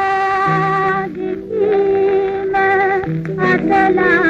අම්මාගේ කීම අතලා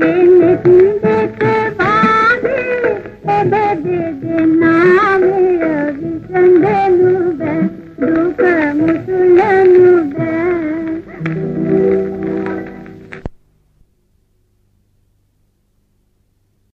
ಬೆಳೆದಿ